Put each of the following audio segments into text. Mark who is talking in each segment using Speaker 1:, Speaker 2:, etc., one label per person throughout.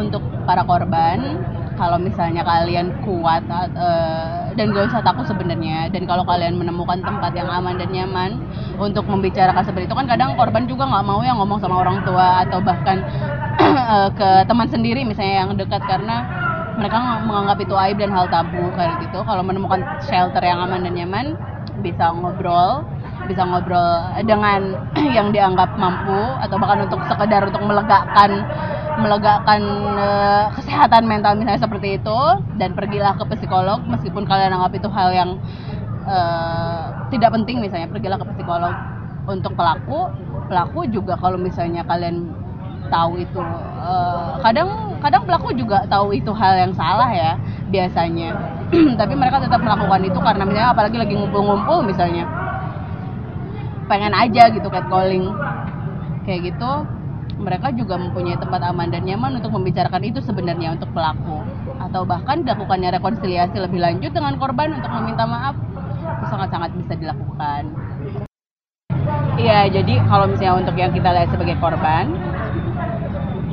Speaker 1: untuk para korban. Kalau misalnya kalian kuat uh, dan gak usah takut sebenarnya. Dan kalau kalian menemukan tempat yang aman dan nyaman untuk membicarakan seperti itu kan kadang korban juga nggak mau yang ngomong sama orang tua atau bahkan uh, ke teman sendiri misalnya yang dekat. Karena mereka menganggap itu aib dan hal tabu kayak gitu. Kalau menemukan shelter yang aman dan nyaman bisa ngobrol bisa ngobrol dengan yang dianggap mampu atau bahkan untuk sekedar untuk melegakan melegakan uh, kesehatan mental misalnya seperti itu dan pergilah ke psikolog meskipun kalian anggap itu hal yang uh, tidak penting misalnya pergilah ke psikolog. Untuk pelaku pelaku juga kalau misalnya kalian tahu itu uh, kadang kadang pelaku juga tahu itu hal yang salah ya biasanya. Tapi mereka tetap melakukan itu karena misalnya apalagi lagi ngumpul-ngumpul misalnya pengen aja gitu catcalling kayak gitu mereka juga mempunyai tempat aman dan nyaman untuk membicarakan itu sebenarnya untuk pelaku atau bahkan dilakukannya rekonsiliasi lebih lanjut dengan korban untuk meminta maaf itu sangat-sangat bisa dilakukan. Iya, jadi kalau misalnya untuk yang kita lihat sebagai korban,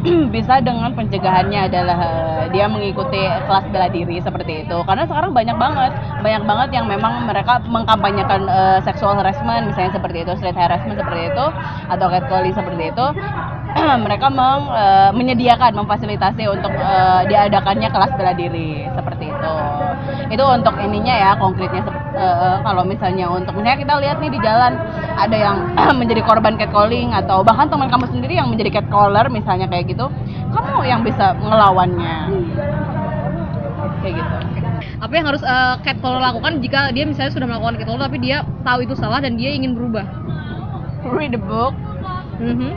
Speaker 1: bisa dengan pencegahannya adalah uh, dia mengikuti kelas bela diri seperti itu. Karena sekarang banyak banget banyak banget yang memang mereka mengkampanyekan uh, sexual harassment misalnya seperti itu street harassment seperti itu atau catcalling seperti itu. Mereka meng, uh, menyediakan memfasilitasi untuk uh, diadakannya kelas bela diri seperti itu itu untuk ininya ya konkretnya uh, kalau misalnya untuk misalnya kita lihat nih di jalan ada yang menjadi korban catcalling atau bahkan teman kamu sendiri yang menjadi catcaller misalnya kayak gitu kamu yang bisa ngelawannya kayak gitu.
Speaker 2: Apa yang harus uh, catcaller lakukan jika dia misalnya sudah melakukan catcaller tapi dia tahu itu salah dan dia ingin berubah?
Speaker 1: Read the book.
Speaker 2: Mm -hmm.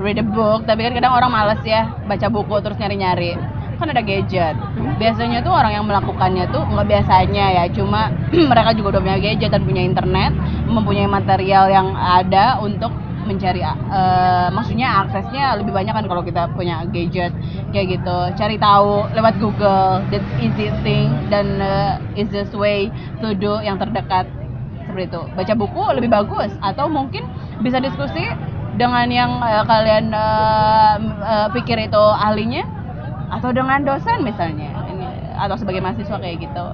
Speaker 1: read the book tapi kan kadang orang males ya baca buku terus nyari-nyari kan ada gadget. Biasanya tuh orang yang melakukannya tuh nggak biasanya ya cuma mereka juga udah punya gadget dan punya internet mempunyai material yang ada untuk mencari uh, maksudnya aksesnya lebih banyak kan kalau kita punya gadget kayak gitu. Cari tahu lewat Google the easy thing dan uh, easiest way to do yang terdekat. Seperti itu. Baca buku lebih bagus atau mungkin bisa diskusi dengan yang uh, kalian uh, uh, pikir itu ahlinya atau dengan dosen misalnya ini atau sebagai mahasiswa kayak gitu